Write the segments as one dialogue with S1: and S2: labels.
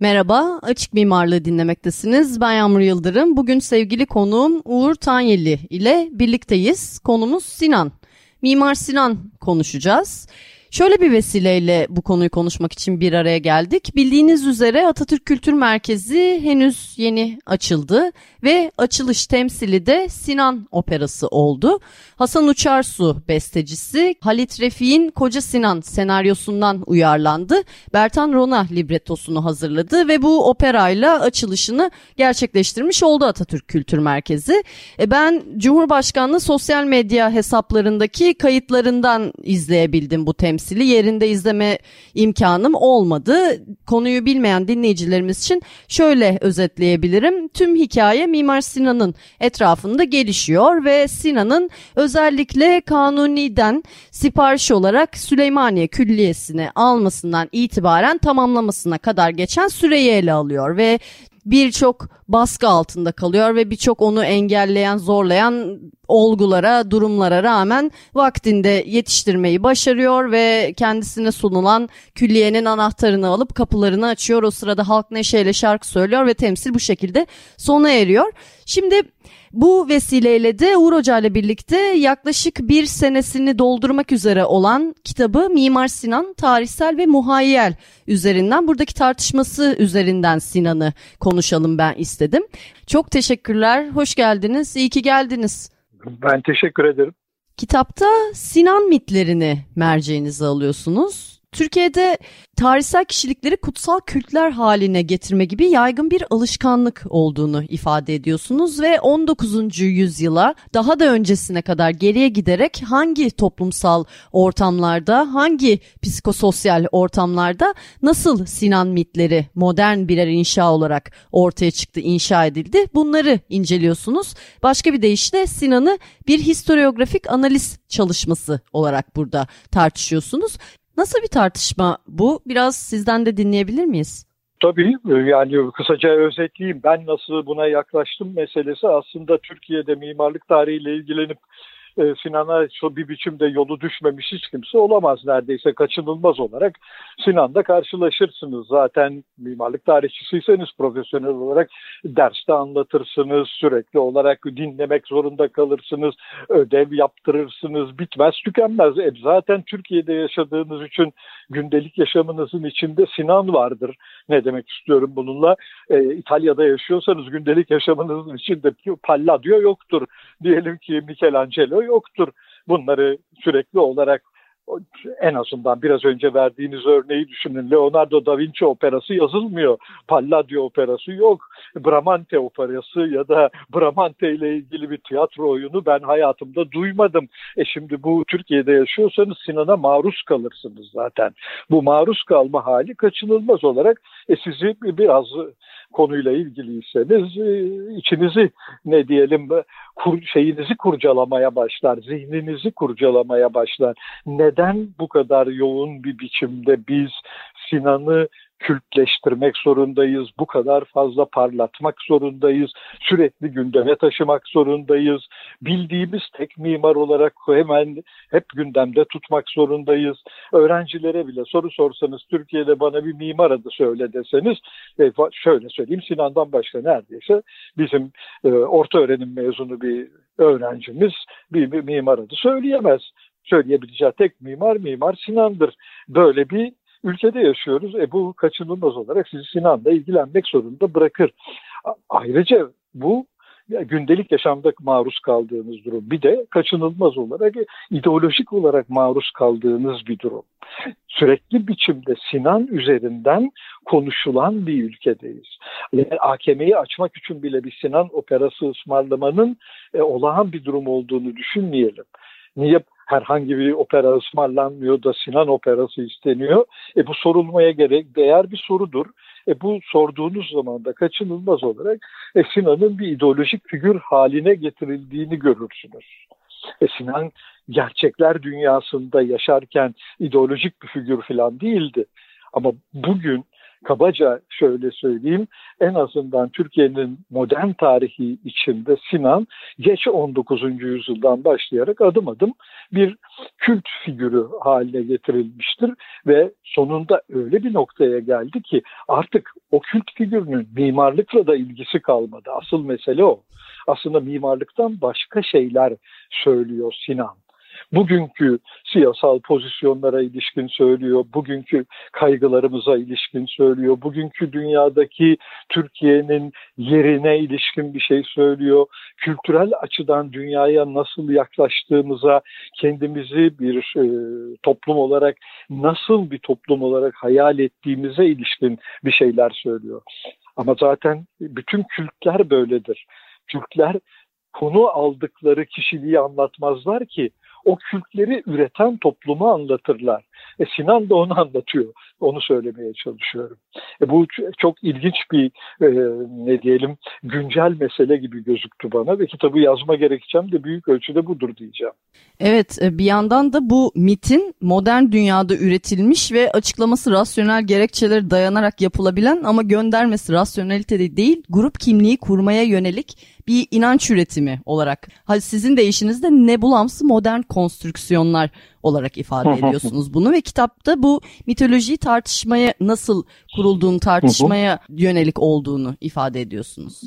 S1: Merhaba, Açık Mimarlığı dinlemektesiniz. Ben Yağmur Yıldırım. Bugün sevgili konuğum Uğur Tanyeli ile birlikteyiz. Konumuz Sinan. Mimar Sinan konuşacağız. Şöyle bir vesileyle bu konuyu konuşmak için bir araya geldik. Bildiğiniz üzere Atatürk Kültür Merkezi henüz yeni açıldı ve açılış temsili de Sinan Operası oldu. Hasan Uçarsu bestecisi Halit Refik'in Koca Sinan senaryosundan uyarlandı. Bertan Rona librettosunu hazırladı ve bu operayla açılışını gerçekleştirmiş oldu Atatürk Kültür Merkezi. E ben Cumhurbaşkanlığı sosyal medya hesaplarındaki kayıtlarından izleyebildim bu temsili. Yerinde izleme imkanım olmadı. Konuyu bilmeyen dinleyicilerimiz için şöyle özetleyebilirim. Tüm hikaye Mimar Sinan'ın etrafında gelişiyor ve Sinan'ın özellikle Kanuni'den sipariş olarak Süleymaniye Külliyesi'ne almasından itibaren tamamlamasına kadar geçen süreyi ele alıyor ve birçok baskı altında kalıyor ve birçok onu engelleyen, zorlayan olgulara, durumlara rağmen vaktinde yetiştirmeyi başarıyor ve kendisine sunulan külliyenin anahtarını alıp kapılarını açıyor. O sırada halk neşeyle şarkı söylüyor ve temsil bu şekilde sona eriyor. Şimdi bu vesileyle de Uğur Hoca ile birlikte yaklaşık bir senesini doldurmak üzere olan kitabı Mimar Sinan Tarihsel ve Muhayyel üzerinden buradaki tartışması üzerinden Sinan'ı konuşalım ben istedim. Çok teşekkürler, hoş geldiniz, iyi ki geldiniz.
S2: Ben teşekkür ederim.
S1: Kitapta Sinan mitlerini merceğinize alıyorsunuz. Türkiye'de tarihsel kişilikleri kutsal kültler haline getirme gibi yaygın bir alışkanlık olduğunu ifade ediyorsunuz ve 19. yüzyıla daha da öncesine kadar geriye giderek hangi toplumsal ortamlarda, hangi psikososyal ortamlarda nasıl Sinan mitleri modern birer inşa olarak ortaya çıktı, inşa edildi bunları inceliyorsunuz. Başka bir deyişle Sinan'ı bir historiografik analiz çalışması olarak burada tartışıyorsunuz. Nasıl bir tartışma bu? Biraz sizden de dinleyebilir miyiz?
S2: Tabii yani kısaca özetleyeyim. Ben nasıl buna yaklaştım meselesi aslında Türkiye'de mimarlık tarihiyle ilgilenip e, Sinan'a şu bir biçimde yolu düşmemiş hiç kimse olamaz neredeyse kaçınılmaz olarak Sinan'da karşılaşırsınız. Zaten mimarlık tarihçisiyseniz profesyonel olarak derste anlatırsınız, sürekli olarak dinlemek zorunda kalırsınız, ödev yaptırırsınız, bitmez tükenmez. E, zaten Türkiye'de yaşadığınız için gündelik yaşamınızın içinde Sinan vardır. Ne demek istiyorum bununla? E, İtalya'da yaşıyorsanız gündelik yaşamınızın içinde Palladio yoktur. Diyelim ki Michelangelo yoktur. Bunları sürekli olarak en azından biraz önce verdiğiniz örneği düşünün. Leonardo da Vinci operası yazılmıyor. Palladio operası yok. Bramante operası ya da Bramante ile ilgili bir tiyatro oyunu ben hayatımda duymadım. E şimdi bu Türkiye'de yaşıyorsanız Sinan'a maruz kalırsınız zaten. Bu maruz kalma hali kaçınılmaz olarak e sizi biraz konuyla ilgiliyseniz e, içinizi ne diyelim kur, şeyinizi kurcalamaya başlar, zihninizi kurcalamaya başlar. Neden bu kadar yoğun bir biçimde biz Sinan'ı kültleştirmek zorundayız, bu kadar fazla parlatmak zorundayız, sürekli gündeme taşımak zorundayız. Bildiğimiz tek mimar olarak hemen hep gündemde tutmak zorundayız. Öğrencilere bile soru sorsanız Türkiye'de bana bir mimar adı söyle deseniz e, şöyle söyleyeyim Sinan'dan başka neredeyse bizim e, orta öğrenim mezunu bir öğrencimiz bir, bir mimar adı söyleyemez söyleyebileceği tek mimar Mimar Sinan'dır. Böyle bir ülkede yaşıyoruz. E bu kaçınılmaz olarak sizi Sinan'la ilgilenmek zorunda bırakır. Ayrıca bu gündelik yaşamda maruz kaldığınız durum. Bir de kaçınılmaz olarak ideolojik olarak maruz kaldığınız bir durum. Sürekli biçimde Sinan üzerinden konuşulan bir ülkedeyiz. Yani AKM'yi açmak için bile bir Sinan operası ısmarlamanın e, olağan bir durum olduğunu düşünmeyelim. Niye? Herhangi bir opera ısmarlanmıyor da Sinan operası isteniyor. E bu sorulmaya gerek değer bir sorudur. E bu sorduğunuz zaman da kaçınılmaz olarak e, Sinan'ın bir ideolojik figür haline getirildiğini görürsünüz. E, Sinan gerçekler dünyasında yaşarken ideolojik bir figür falan değildi. Ama bugün kabaca şöyle söyleyeyim en azından Türkiye'nin modern tarihi içinde Sinan geç 19. yüzyıldan başlayarak adım adım bir kült figürü haline getirilmiştir ve sonunda öyle bir noktaya geldi ki artık o kült figürünün mimarlıkla da ilgisi kalmadı. Asıl mesele o. Aslında mimarlıktan başka şeyler söylüyor Sinan bugünkü siyasal pozisyonlara ilişkin söylüyor, bugünkü kaygılarımıza ilişkin söylüyor, bugünkü dünyadaki Türkiye'nin yerine ilişkin bir şey söylüyor, kültürel açıdan dünyaya nasıl yaklaştığımıza, kendimizi bir e, toplum olarak nasıl bir toplum olarak hayal ettiğimize ilişkin bir şeyler söylüyor. Ama zaten bütün kültler böyledir. Türkler konu aldıkları kişiliği anlatmazlar ki o kültleri üreten toplumu anlatırlar. E, Sinan da onu anlatıyor. Onu söylemeye çalışıyorum. E, bu çok ilginç bir e, ne diyelim güncel mesele gibi gözüktü bana ve kitabı yazma gerekçem de büyük ölçüde budur diyeceğim.
S1: Evet e, bir yandan da bu mitin modern dünyada üretilmiş ve açıklaması rasyonel gerekçeleri dayanarak yapılabilen ama göndermesi rasyonelitede değil grup kimliği kurmaya yönelik bir inanç üretimi olarak. Sizin deyişinizde nebulamsı modern konstrüksiyonlar olarak ifade ediyorsunuz bunu ve kitapta bu mitolojiyi tartışmaya nasıl kurulduğunu tartışmaya yönelik olduğunu ifade ediyorsunuz.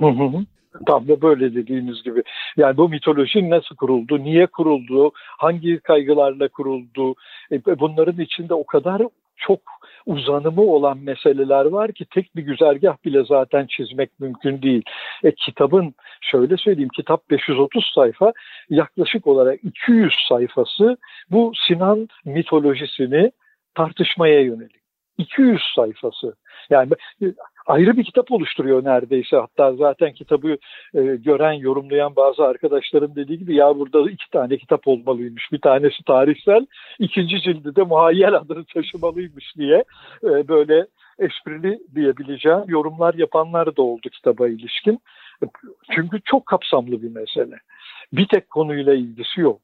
S2: Tam da böyle dediğiniz gibi. Yani bu mitoloji nasıl kuruldu, niye kuruldu, hangi kaygılarla kuruldu, e, bunların içinde o kadar çok uzanımı olan meseleler var ki tek bir güzergah bile zaten çizmek mümkün değil. E, kitabın şöyle söyleyeyim kitap 530 sayfa yaklaşık olarak 200 sayfası bu Sinan mitolojisini tartışmaya yönelik. 200 sayfası. Yani ayrı bir kitap oluşturuyor neredeyse. Hatta zaten kitabı e, gören, yorumlayan bazı arkadaşlarım dediği gibi ya burada iki tane kitap olmalıymış. Bir tanesi tarihsel, ikinci cildi de muhayyel adını taşımalıymış diye e, böyle esprili diyebileceğim yorumlar yapanlar da oldu kitaba ilişkin. Çünkü çok kapsamlı bir mesele. Bir tek konuyla ilgisi yok.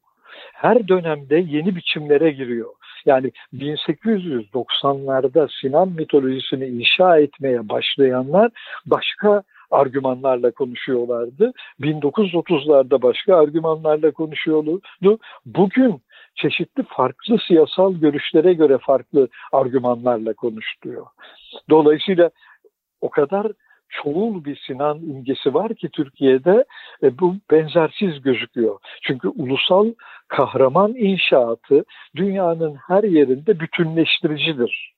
S2: Her dönemde yeni biçimlere giriyor. Yani 1890'larda Sinan mitolojisini inşa etmeye başlayanlar başka argümanlarla konuşuyorlardı. 1930'larda başka argümanlarla konuşuyordu. Bugün çeşitli farklı siyasal görüşlere göre farklı argümanlarla konuşuluyor. Dolayısıyla o kadar çoğul bir Sinan imgesi var ki Türkiye'de e, bu benzersiz gözüküyor. Çünkü ulusal kahraman inşaatı dünyanın her yerinde bütünleştiricidir.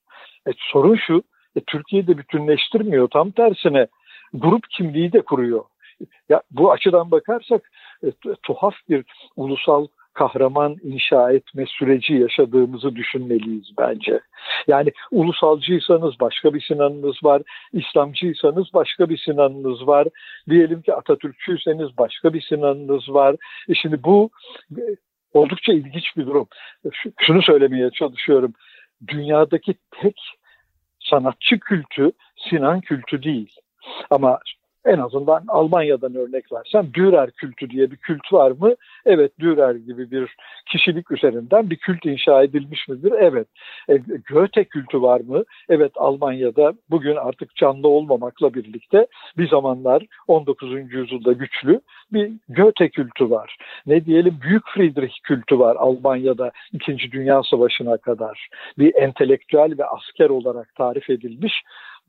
S2: E, sorun şu, e, Türkiye'de bütünleştirmiyor. Tam tersine grup kimliği de kuruyor. Ya bu açıdan bakarsak e, tuhaf bir ulusal kahraman inşa etme süreci yaşadığımızı düşünmeliyiz bence. Yani ulusalcıysanız başka bir Sinan'ınız var, İslamcıysanız başka bir Sinan'ınız var, diyelim ki Atatürkçüyseniz başka bir Sinan'ınız var. E şimdi bu e, oldukça ilginç bir durum. Şunu söylemeye çalışıyorum. Dünyadaki tek sanatçı kültü Sinan kültü değil. Ama en azından Almanya'dan örnek versem Dürer kültü diye bir kült var mı? Evet Dürer gibi bir kişilik üzerinden bir kült inşa edilmiş midir? Evet. E, Goethe kültü var mı? Evet Almanya'da bugün artık canlı olmamakla birlikte bir zamanlar 19. yüzyılda güçlü bir Goethe kültü var. Ne diyelim Büyük Friedrich kültü var Almanya'da 2. Dünya Savaşı'na kadar. Bir entelektüel ve asker olarak tarif edilmiş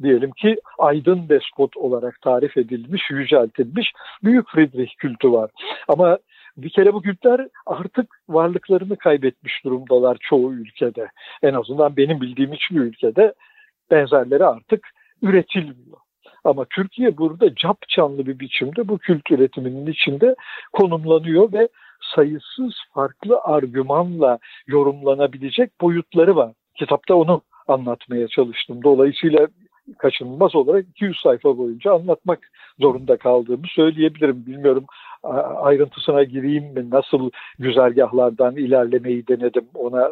S2: diyelim ki aydın despot olarak tarif edilmiş, yüceltilmiş büyük Friedrich kültü var. Ama bir kere bu kültler artık varlıklarını kaybetmiş durumdalar çoğu ülkede. En azından benim bildiğim hiçbir ülkede benzerleri artık üretilmiyor. Ama Türkiye burada cap canlı bir biçimde bu kült üretiminin içinde konumlanıyor ve sayısız farklı argümanla yorumlanabilecek boyutları var. Kitapta onu anlatmaya çalıştım. Dolayısıyla kaçınılmaz olarak 200 sayfa boyunca anlatmak zorunda kaldığımı söyleyebilirim. Bilmiyorum ayrıntısına gireyim mi? Nasıl güzergahlardan ilerlemeyi denedim? Ona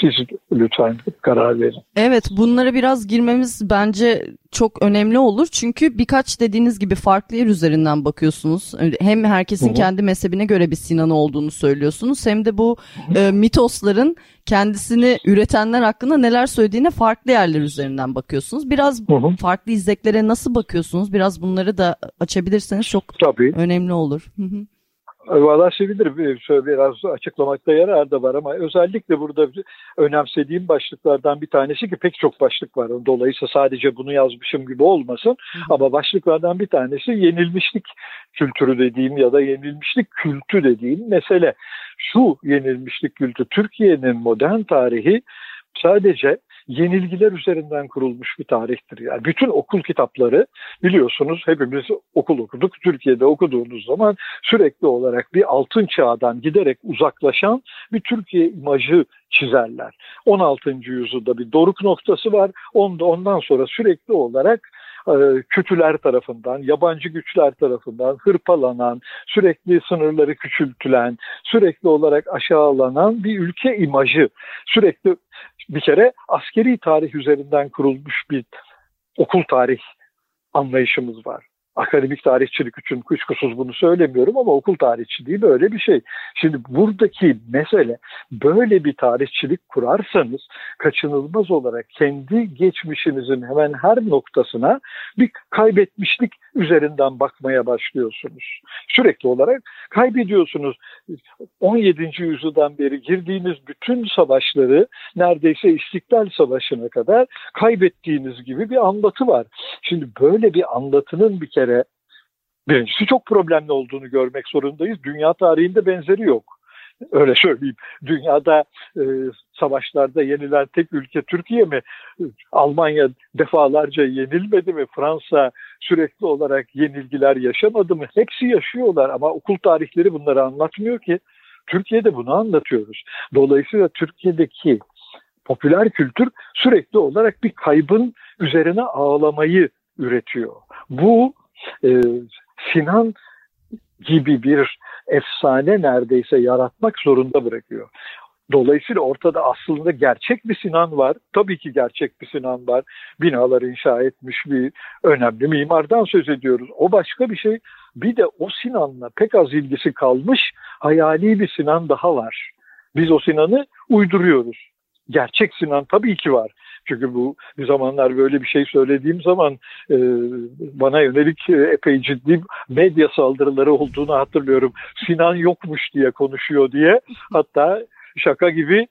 S2: siz lütfen karar verin.
S1: Evet bunlara biraz girmemiz bence çok önemli olur. Çünkü birkaç dediğiniz gibi farklı yer üzerinden bakıyorsunuz. Hem herkesin Hı-hı. kendi mezhebine göre bir Sinan'ı olduğunu söylüyorsunuz. Hem de bu e, mitosların kendisini üretenler hakkında neler söylediğine farklı yerler üzerinden bakıyorsunuz. Biraz Hı-hı. farklı izleklere nasıl bakıyorsunuz? Biraz bunları da açabilirseniz çok Tabii. önemli olur. Hı-hı.
S2: Valla sevinirim. Şöyle biraz açıklamakta yarar da var ama özellikle burada önemsediğim başlıklardan bir tanesi ki pek çok başlık var. Dolayısıyla sadece bunu yazmışım gibi olmasın. Hı. Ama başlıklardan bir tanesi yenilmişlik kültürü dediğim ya da yenilmişlik kültü dediğim mesele. Şu yenilmişlik kültü Türkiye'nin modern tarihi sadece yenilgiler üzerinden kurulmuş bir tarihtir. Yani bütün okul kitapları biliyorsunuz hepimiz okul okuduk. Türkiye'de okuduğunuz zaman sürekli olarak bir altın çağdan giderek uzaklaşan bir Türkiye imajı çizerler. 16. yüzyılda bir doruk noktası var. Ondan sonra sürekli olarak kötüler tarafından, yabancı güçler tarafından hırpalanan, sürekli sınırları küçültülen, sürekli olarak aşağılanan bir ülke imajı. Sürekli bir kere askeri tarih üzerinden kurulmuş bir okul tarih anlayışımız var akademik tarihçilik için kuşkusuz bunu söylemiyorum ama okul tarihçiliği böyle bir şey. Şimdi buradaki mesele böyle bir tarihçilik kurarsanız kaçınılmaz olarak kendi geçmişinizin hemen her noktasına bir kaybetmişlik üzerinden bakmaya başlıyorsunuz. Sürekli olarak kaybediyorsunuz. 17. yüzyıldan beri girdiğiniz bütün savaşları neredeyse İstiklal Savaşı'na kadar kaybettiğiniz gibi bir anlatı var. Şimdi böyle bir anlatının bir kere birincisi çok problemli olduğunu görmek zorundayız. Dünya tarihinde benzeri yok. Öyle söyleyeyim. Dünyada e, savaşlarda yenilen tek ülke Türkiye mi? Almanya defalarca yenilmedi mi? Fransa sürekli olarak yenilgiler yaşamadı mı? Hepsi yaşıyorlar ama okul tarihleri bunları anlatmıyor ki. Türkiye'de bunu anlatıyoruz. Dolayısıyla Türkiye'deki popüler kültür sürekli olarak bir kaybın üzerine ağlamayı üretiyor. Bu e, Sinan gibi bir efsane neredeyse yaratmak zorunda bırakıyor. Dolayısıyla ortada aslında gerçek bir Sinan var. Tabii ki gerçek bir Sinan var. Binalar inşa etmiş bir önemli mimardan söz ediyoruz. O başka bir şey. Bir de o Sinan'la pek az ilgisi kalmış hayali bir Sinan daha var. Biz o Sinan'ı uyduruyoruz. Gerçek Sinan tabii ki var. Çünkü bu bir zamanlar böyle bir şey söylediğim zaman e, bana yönelik e, epey ciddi medya saldırıları olduğunu hatırlıyorum. Sinan yokmuş diye konuşuyor diye. Hatta şaka gibi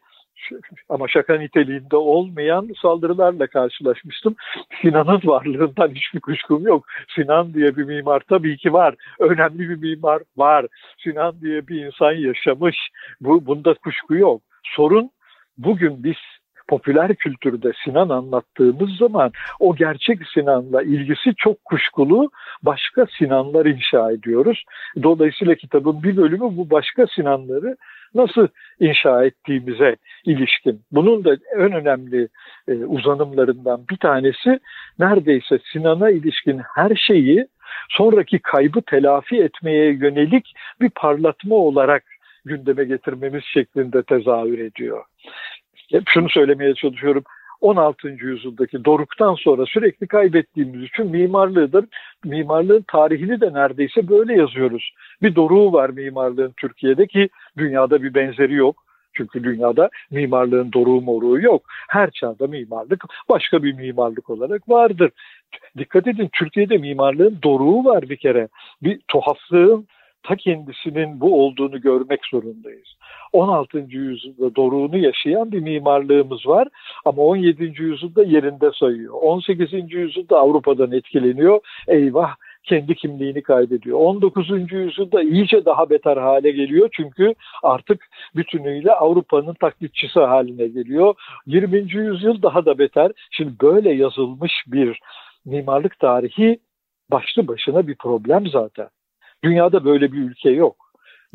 S2: ama şaka niteliğinde olmayan saldırılarla karşılaşmıştım. Sinan'ın varlığından hiçbir kuşkum yok. Sinan diye bir mimar tabii ki var. Önemli bir mimar var. Sinan diye bir insan yaşamış. Bu bunda kuşku yok. Sorun bugün biz popüler kültürde Sinan anlattığımız zaman o gerçek Sinan'la ilgisi çok kuşkulu başka Sinanlar inşa ediyoruz. Dolayısıyla kitabın bir bölümü bu başka Sinanları nasıl inşa ettiğimize ilişkin. Bunun da en önemli e, uzanımlarından bir tanesi neredeyse Sinan'a ilişkin her şeyi sonraki kaybı telafi etmeye yönelik bir parlatma olarak gündeme getirmemiz şeklinde tezahür ediyor hep şunu söylemeye çalışıyorum. 16. yüzyıldaki doruktan sonra sürekli kaybettiğimiz için mimarlığı mimarlığın tarihini de neredeyse böyle yazıyoruz. Bir doruğu var mimarlığın Türkiye'de ki dünyada bir benzeri yok. Çünkü dünyada mimarlığın doruğu moruğu yok. Her çağda mimarlık başka bir mimarlık olarak vardır. Dikkat edin Türkiye'de mimarlığın doruğu var bir kere. Bir tuhaflığın ta kendisinin bu olduğunu görmek zorundayız. 16. yüzyılda doruğunu yaşayan bir mimarlığımız var ama 17. yüzyılda yerinde sayıyor. 18. yüzyılda Avrupa'dan etkileniyor. Eyvah kendi kimliğini kaybediyor. 19. yüzyılda iyice daha beter hale geliyor çünkü artık bütünüyle Avrupa'nın taklitçisi haline geliyor. 20. yüzyıl daha da beter. Şimdi böyle yazılmış bir mimarlık tarihi başlı başına bir problem zaten. Dünyada böyle bir ülke yok.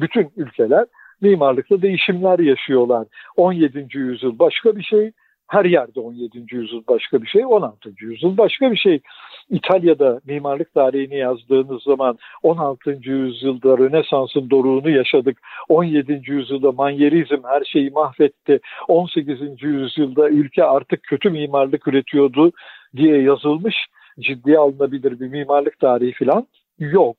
S2: Bütün ülkeler mimarlıkta değişimler yaşıyorlar. 17. yüzyıl başka bir şey, Her yerde 17. yüzyıl başka bir şey, 16. yüzyıl başka bir şey. İtalya'da mimarlık tarihini yazdığınız zaman 16. yüzyılda Rönesans'ın doruğunu yaşadık. 17. yüzyılda manyerizm her şeyi mahvetti. 18. yüzyılda ülke artık kötü mimarlık üretiyordu diye yazılmış ciddiye alınabilir bir mimarlık tarihi falan yok.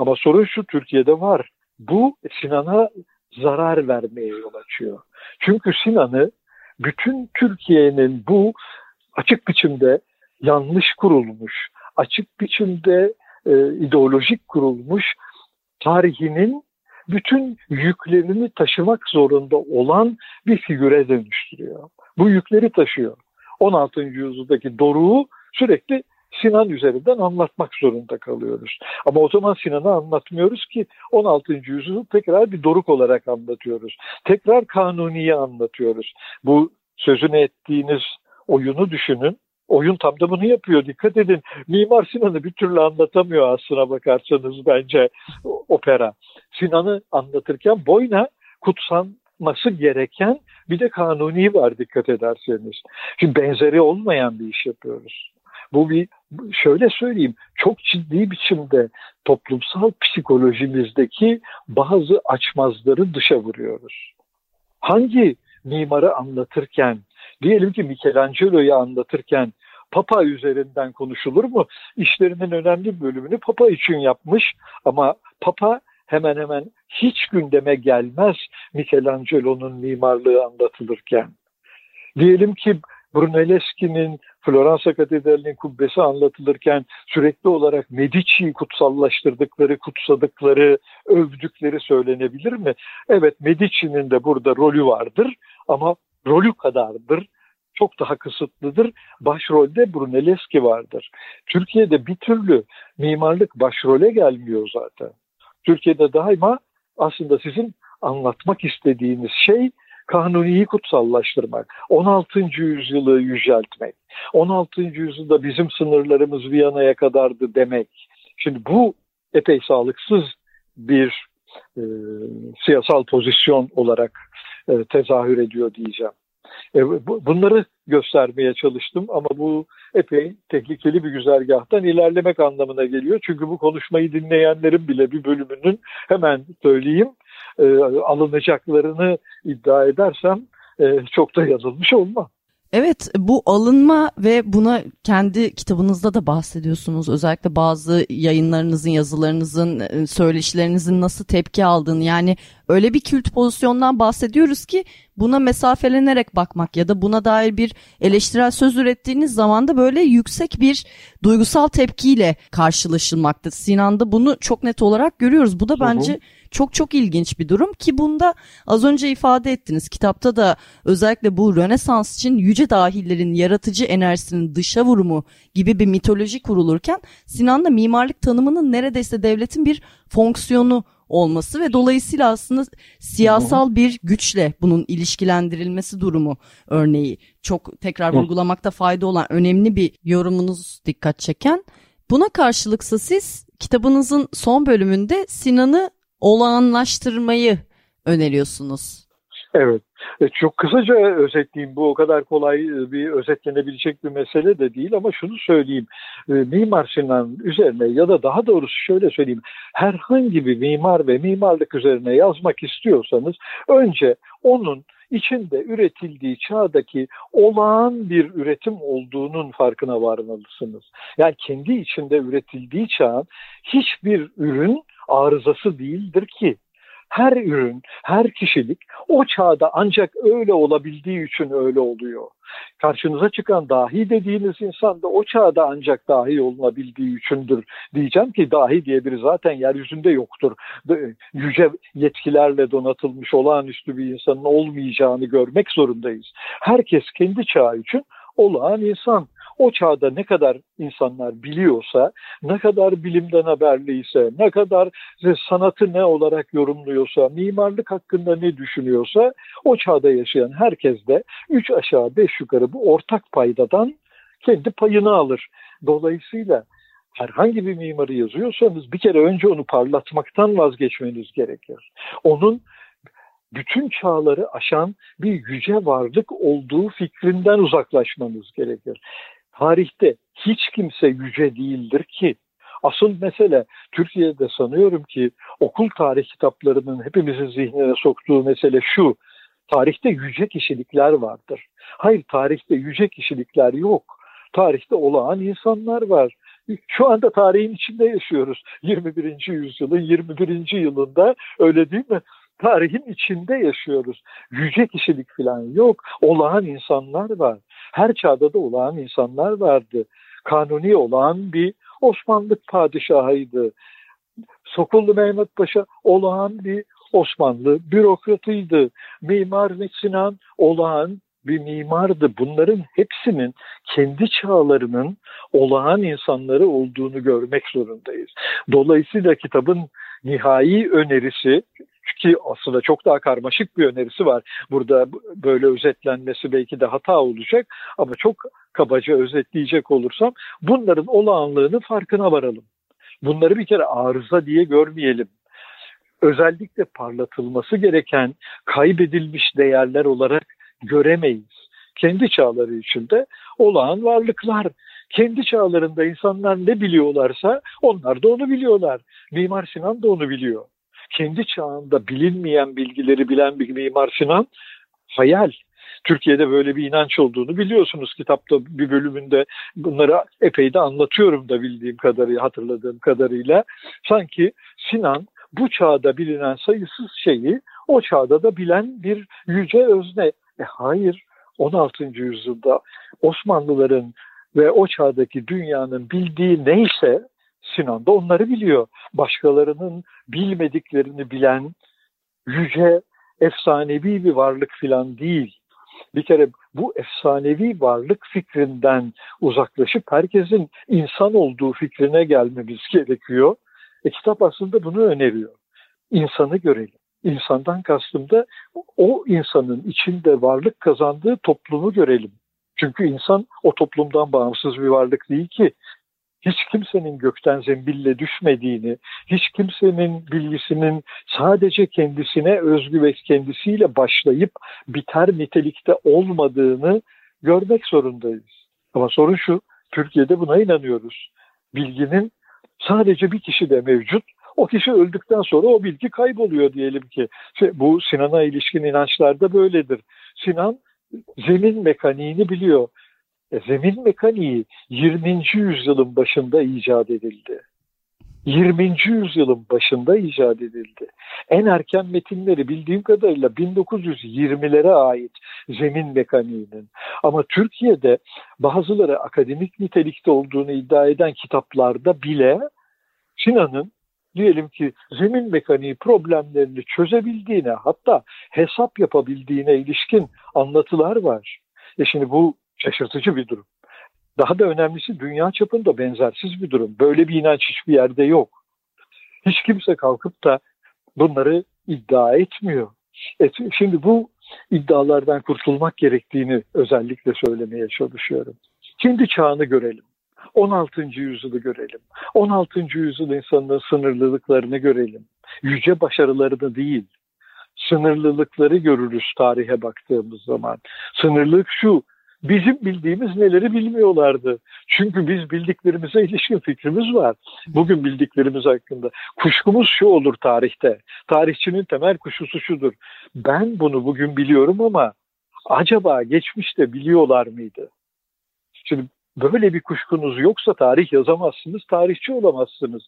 S2: Ama sorun şu Türkiye'de var. Bu Sinan'a zarar vermeye yol açıyor. Çünkü Sinan'ı bütün Türkiye'nin bu açık biçimde yanlış kurulmuş, açık biçimde e, ideolojik kurulmuş tarihinin bütün yüklerini taşımak zorunda olan bir figüre dönüştürüyor. Bu yükleri taşıyor. 16. yüzyıldaki doruğu sürekli Sinan üzerinden anlatmak zorunda kalıyoruz. Ama o zaman Sinan'ı anlatmıyoruz ki 16. yüzyılı tekrar bir doruk olarak anlatıyoruz. Tekrar Kanuni'yi anlatıyoruz. Bu sözünü ettiğiniz oyunu düşünün. Oyun tam da bunu yapıyor. Dikkat edin. Mimar Sinan'ı bir türlü anlatamıyor aslına bakarsanız bence opera. Sinan'ı anlatırken boyuna kutsanması gereken bir de kanuni var dikkat ederseniz. Şimdi benzeri olmayan bir iş yapıyoruz. Bu bir şöyle söyleyeyim çok ciddi biçimde toplumsal psikolojimizdeki bazı açmazları dışa vuruyoruz. Hangi mimarı anlatırken, diyelim ki Michelangelo'yu anlatırken Papa üzerinden konuşulur mu? İşlerinin önemli bölümünü Papa için yapmış ama Papa hemen hemen hiç gündeme gelmez Michelangelo'nun mimarlığı anlatılırken. Diyelim ki Brunelleschi'nin Floransa Katedrali'nin kubbesi anlatılırken sürekli olarak Medici'yi kutsallaştırdıkları, kutsadıkları, övdükleri söylenebilir mi? Evet Medici'nin de burada rolü vardır ama rolü kadardır. Çok daha kısıtlıdır. Başrolde Brunelleschi vardır. Türkiye'de bir türlü mimarlık başrole gelmiyor zaten. Türkiye'de daima aslında sizin anlatmak istediğiniz şey Kanuni'yi kutsallaştırmak, 16. yüzyılı yüceltmek, 16. yüzyılda bizim sınırlarımız Viyana'ya kadardı demek. Şimdi bu epey sağlıksız bir e, siyasal pozisyon olarak e, tezahür ediyor diyeceğim. E, bu, bunları göstermeye çalıştım ama bu epey tehlikeli bir güzergahtan ilerlemek anlamına geliyor. Çünkü bu konuşmayı dinleyenlerin bile bir bölümünün hemen söyleyeyim e, alınacaklarını iddia edersem e, çok da yazılmış olmam.
S1: Evet bu alınma ve buna kendi kitabınızda da bahsediyorsunuz. Özellikle bazı yayınlarınızın, yazılarınızın, e, söyleşilerinizin nasıl tepki aldığını yani öyle bir kült pozisyondan bahsediyoruz ki buna mesafelenerek bakmak ya da buna dair bir eleştirel söz ürettiğiniz zaman da böyle yüksek bir duygusal tepkiyle karşılaşılmakta. Sinan'da bunu çok net olarak görüyoruz. Bu da bence... Hı hı çok çok ilginç bir durum ki bunda az önce ifade ettiniz. Kitapta da özellikle bu Rönesans için yüce dahillerin yaratıcı enerjisinin dışa vurumu gibi bir mitoloji kurulurken Sinan'da mimarlık tanımının neredeyse devletin bir fonksiyonu olması ve dolayısıyla aslında siyasal bir güçle bunun ilişkilendirilmesi durumu örneği çok tekrar vurgulamakta fayda olan önemli bir yorumunuz dikkat çeken. Buna karşılıksa siz kitabınızın son bölümünde Sinan'ı olağanlaştırmayı öneriyorsunuz.
S2: Evet. E, çok kısaca özetleyeyim. Bu o kadar kolay e, bir özetlenebilecek bir mesele de değil ama şunu söyleyeyim. E, mimar Sinan üzerine ya da daha doğrusu şöyle söyleyeyim. Herhangi bir mimar ve mimarlık üzerine yazmak istiyorsanız önce onun içinde üretildiği çağdaki olağan bir üretim olduğunun farkına varmalısınız. Yani kendi içinde üretildiği çağın hiçbir ürün arızası değildir ki her ürün, her kişilik o çağda ancak öyle olabildiği için öyle oluyor. Karşınıza çıkan dahi dediğiniz insan da o çağda ancak dahi olunabildiği içindir. Diyeceğim ki dahi diye biri zaten yeryüzünde yoktur. Yüce yetkilerle donatılmış olağanüstü bir insanın olmayacağını görmek zorundayız. Herkes kendi çağı için olağan insan o çağda ne kadar insanlar biliyorsa, ne kadar bilimden haberliyse, ne kadar sanatı ne olarak yorumluyorsa, mimarlık hakkında ne düşünüyorsa o çağda yaşayan herkes de üç aşağı beş yukarı bu ortak paydadan kendi payını alır. Dolayısıyla herhangi bir mimarı yazıyorsanız bir kere önce onu parlatmaktan vazgeçmeniz gerekir. Onun bütün çağları aşan bir yüce varlık olduğu fikrinden uzaklaşmamız gerekir. Tarihte hiç kimse yüce değildir ki. Asıl mesele Türkiye'de sanıyorum ki okul tarih kitaplarının hepimizin zihnine soktuğu mesele şu. Tarihte yüce kişilikler vardır. Hayır tarihte yüce kişilikler yok. Tarihte olağan insanlar var. Şu anda tarihin içinde yaşıyoruz. 21. yüzyılın 21. yılında öyle değil mi? Tarihin içinde yaşıyoruz. Yüce kişilik falan yok. Olağan insanlar var. Her çağda da olağan insanlar vardı. Kanuni olan bir Osmanlı padişahıydı. Sokullu Mehmet Paşa olağan bir Osmanlı bürokratıydı. Mimar Sinan olağan bir mimardı. Bunların hepsinin kendi çağlarının olağan insanları olduğunu görmek zorundayız. Dolayısıyla kitabın nihai önerisi ki aslında çok daha karmaşık bir önerisi var. Burada böyle özetlenmesi belki de hata olacak ama çok kabaca özetleyecek olursam bunların olağanlığını farkına varalım. Bunları bir kere arıza diye görmeyelim. Özellikle parlatılması gereken kaybedilmiş değerler olarak göremeyiz. Kendi çağları içinde olağan varlıklar. Kendi çağlarında insanlar ne biliyorlarsa onlar da onu biliyorlar. Mimar Sinan da onu biliyor. Kendi çağında bilinmeyen bilgileri bilen bir Mimar Sinan hayal. Türkiye'de böyle bir inanç olduğunu biliyorsunuz. Kitapta bir bölümünde bunları epey de anlatıyorum da bildiğim kadarıyla, hatırladığım kadarıyla. Sanki Sinan bu çağda bilinen sayısız şeyi o çağda da bilen bir yüce özne. E hayır 16. yüzyılda Osmanlıların ve o çağdaki dünyanın bildiği neyse Sinan da onları biliyor. Başkalarının bilmediklerini bilen yüce, efsanevi bir varlık filan değil. Bir kere bu efsanevi varlık fikrinden uzaklaşıp herkesin insan olduğu fikrine gelmemiz gerekiyor. E, kitap aslında bunu öneriyor. İnsanı görelim. İnsandan kastım da o insanın içinde varlık kazandığı toplumu görelim. Çünkü insan o toplumdan bağımsız bir varlık değil ki. Hiç kimsenin gökten zembille düşmediğini, hiç kimsenin bilgisinin sadece kendisine özgü ve kendisiyle başlayıp biter nitelikte olmadığını görmek zorundayız. Ama sorun şu, Türkiye'de buna inanıyoruz. Bilginin sadece bir kişi de mevcut o kişi öldükten sonra o bilgi kayboluyor diyelim ki. Bu Sinan'a ilişkin inançlarda böyledir. Sinan zemin mekaniğini biliyor. E, zemin mekaniği 20. yüzyılın başında icat edildi. 20. yüzyılın başında icat edildi. En erken metinleri bildiğim kadarıyla 1920'lere ait zemin mekaniğinin. Ama Türkiye'de bazıları akademik nitelikte olduğunu iddia eden kitaplarda bile Sinan'ın diyelim ki zemin mekaniği problemlerini çözebildiğine hatta hesap yapabildiğine ilişkin anlatılar var. E şimdi bu şaşırtıcı bir durum. Daha da önemlisi dünya çapında benzersiz bir durum. Böyle bir inanç hiçbir yerde yok. Hiç kimse kalkıp da bunları iddia etmiyor. E şimdi bu iddialardan kurtulmak gerektiğini özellikle söylemeye çalışıyorum. Kendi çağını görelim. 16. yüzyılı görelim. 16. yüzyıl insanının sınırlılıklarını görelim. Yüce başarılarını değil, sınırlılıkları görürüz tarihe baktığımız zaman. Sınırlılık şu, bizim bildiğimiz neleri bilmiyorlardı. Çünkü biz bildiklerimize ilişkin fikrimiz var. Bugün bildiklerimiz hakkında. Kuşkumuz şu olur tarihte. Tarihçinin temel kuşusu şudur. Ben bunu bugün biliyorum ama acaba geçmişte biliyorlar mıydı? Şimdi böyle bir kuşkunuz yoksa tarih yazamazsınız, tarihçi olamazsınız.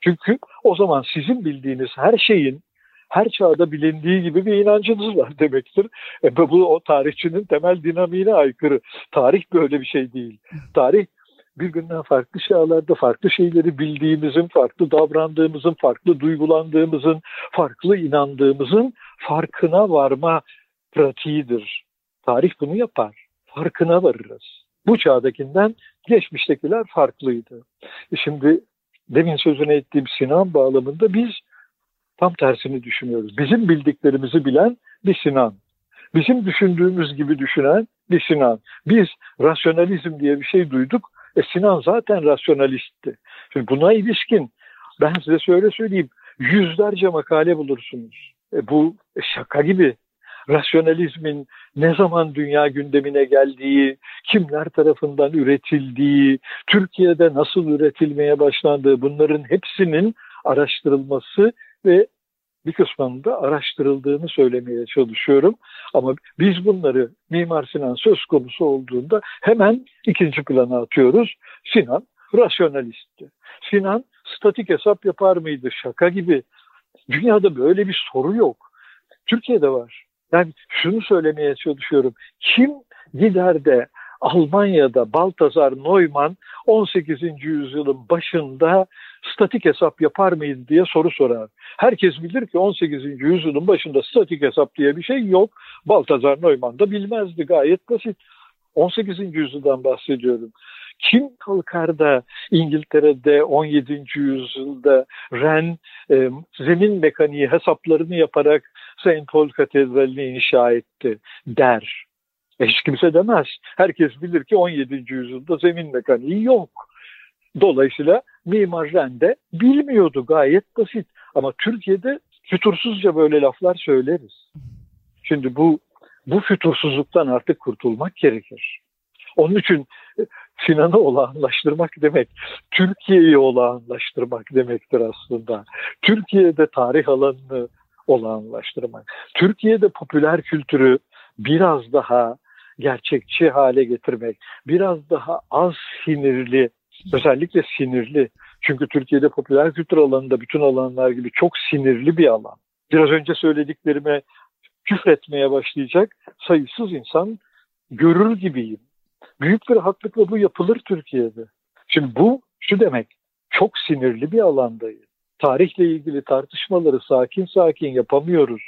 S2: Çünkü o zaman sizin bildiğiniz her şeyin her çağda bilindiği gibi bir inancınız var demektir. E, bu o tarihçinin temel dinamiğine aykırı. Tarih böyle bir şey değil. Tarih bir günden farklı çağlarda farklı şeyleri bildiğimizin, farklı davrandığımızın, farklı duygulandığımızın, farklı inandığımızın farkına varma pratiğidir. Tarih bunu yapar. Farkına varırız bu çağdakinden geçmiştekiler farklıydı. E şimdi demin sözünü ettiğim Sinan bağlamında biz tam tersini düşünüyoruz. Bizim bildiklerimizi bilen bir Sinan. Bizim düşündüğümüz gibi düşünen bir Sinan. Biz rasyonalizm diye bir şey duyduk. E Sinan zaten rasyonalistti. Şimdi buna ilişkin ben size şöyle söyleyeyim. Yüzlerce makale bulursunuz. e, bu şaka gibi rasyonalizmin ne zaman dünya gündemine geldiği, kimler tarafından üretildiği, Türkiye'de nasıl üretilmeye başlandığı bunların hepsinin araştırılması ve bir kısmının da araştırıldığını söylemeye çalışıyorum. Ama biz bunları Mimar Sinan söz konusu olduğunda hemen ikinci plana atıyoruz. Sinan rasyonalistti. Sinan statik hesap yapar mıydı? Şaka gibi. Dünyada böyle bir soru yok. Türkiye'de var. Yani şunu söylemeye çalışıyorum. Kim gider de Almanya'da Baltazar Neumann 18. yüzyılın başında statik hesap yapar mıydı diye soru sorar. Herkes bilir ki 18. yüzyılın başında statik hesap diye bir şey yok. Baltazar Neumann da bilmezdi gayet basit. 18. yüzyıldan bahsediyorum. Kim kalkar da İngiltere'de 17. yüzyılda Ren e, zemin mekaniği hesaplarını yaparak St. Paul Katedrali'ni inşa etti der. E hiç kimse demez. Herkes bilir ki 17. yüzyılda zemin mekaniği yok. Dolayısıyla Mimar Ren de bilmiyordu gayet basit. Ama Türkiye'de fütursuzca böyle laflar söyleriz. Şimdi bu bu fütursuzluktan artık kurtulmak gerekir. Onun için Sinan'ı olağanlaştırmak demek, Türkiye'yi olağanlaştırmak demektir aslında. Türkiye'de tarih alanını olağanlaştırmak. Türkiye'de popüler kültürü biraz daha gerçekçi hale getirmek, biraz daha az sinirli, özellikle sinirli. Çünkü Türkiye'de popüler kültür alanında bütün alanlar gibi çok sinirli bir alan. Biraz önce söylediklerime küfretmeye başlayacak sayısız insan görür gibiyim. Büyük bir rahatlıkla bu yapılır Türkiye'de. Şimdi bu şu demek, çok sinirli bir alandayız. Tarihle ilgili tartışmaları sakin sakin yapamıyoruz.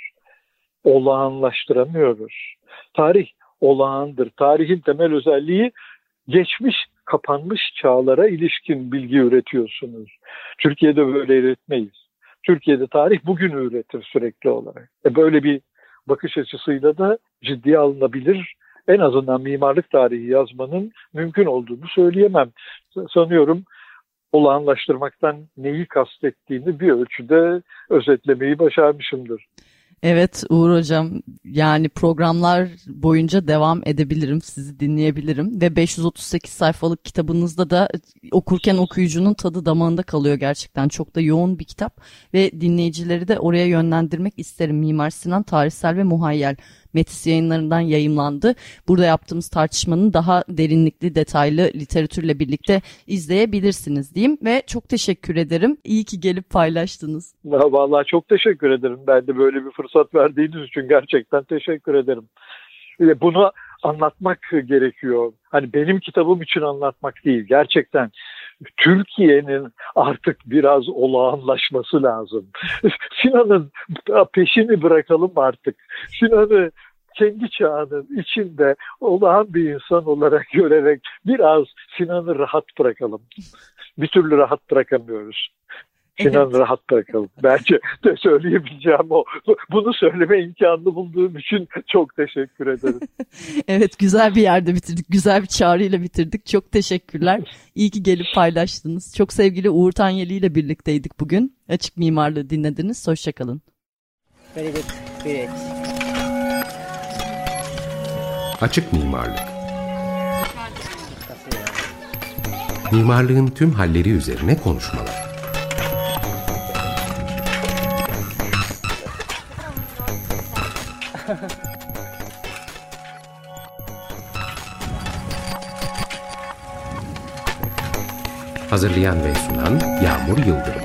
S2: Olağanlaştıramıyoruz. Tarih olağandır. Tarihin temel özelliği geçmiş kapanmış çağlara ilişkin bilgi üretiyorsunuz. Türkiye'de böyle üretmeyiz. Türkiye'de tarih bugün üretir sürekli olarak. E böyle bir bakış açısıyla da ciddiye alınabilir en azından mimarlık tarihi yazmanın mümkün olduğunu söyleyemem. Sanıyorum olağanlaştırmaktan neyi kastettiğini bir ölçüde özetlemeyi başarmışımdır.
S1: Evet Uğur Hocam yani programlar boyunca devam edebilirim sizi dinleyebilirim ve 538 sayfalık kitabınızda da okurken okuyucunun tadı damağında kalıyor gerçekten. Çok da yoğun bir kitap ve dinleyicileri de oraya yönlendirmek isterim. Mimar Sinan tarihsel ve muhayyel Metis yayınlarından yayımlandı. Burada yaptığımız tartışmanın daha derinlikli, detaylı literatürle birlikte izleyebilirsiniz diyeyim ve çok teşekkür ederim. İyi ki gelip paylaştınız.
S2: Vallahi çok teşekkür ederim. Ben de böyle bir fırsat verdiğiniz için gerçekten teşekkür ederim. Bunu anlatmak gerekiyor. Hani benim kitabım için anlatmak değil. Gerçekten Türkiye'nin artık biraz olağanlaşması lazım. Sinan'ın peşini bırakalım artık. Sinan'ı kendi çağının içinde olağan bir insan olarak görerek biraz Sinan'ı rahat bırakalım. Bir türlü rahat bırakamıyoruz. Sinan'ı evet. rahat bırakalım. Bence de söyleyebileceğim o. Bunu söyleme imkanını bulduğum için çok teşekkür ederim.
S1: evet güzel bir yerde bitirdik. Güzel bir çağrıyla bitirdik. Çok teşekkürler. İyi ki gelip paylaştınız. Çok sevgili Uğur Tanyeli ile birlikteydik bugün. Açık Mimarlığı dinlediniz. Hoşçakalın.
S3: Açık Mimarlık Mimarlığın tüm halleri üzerine konuşmalar. Hazırlayan ve sunan Yağmur Yıldırım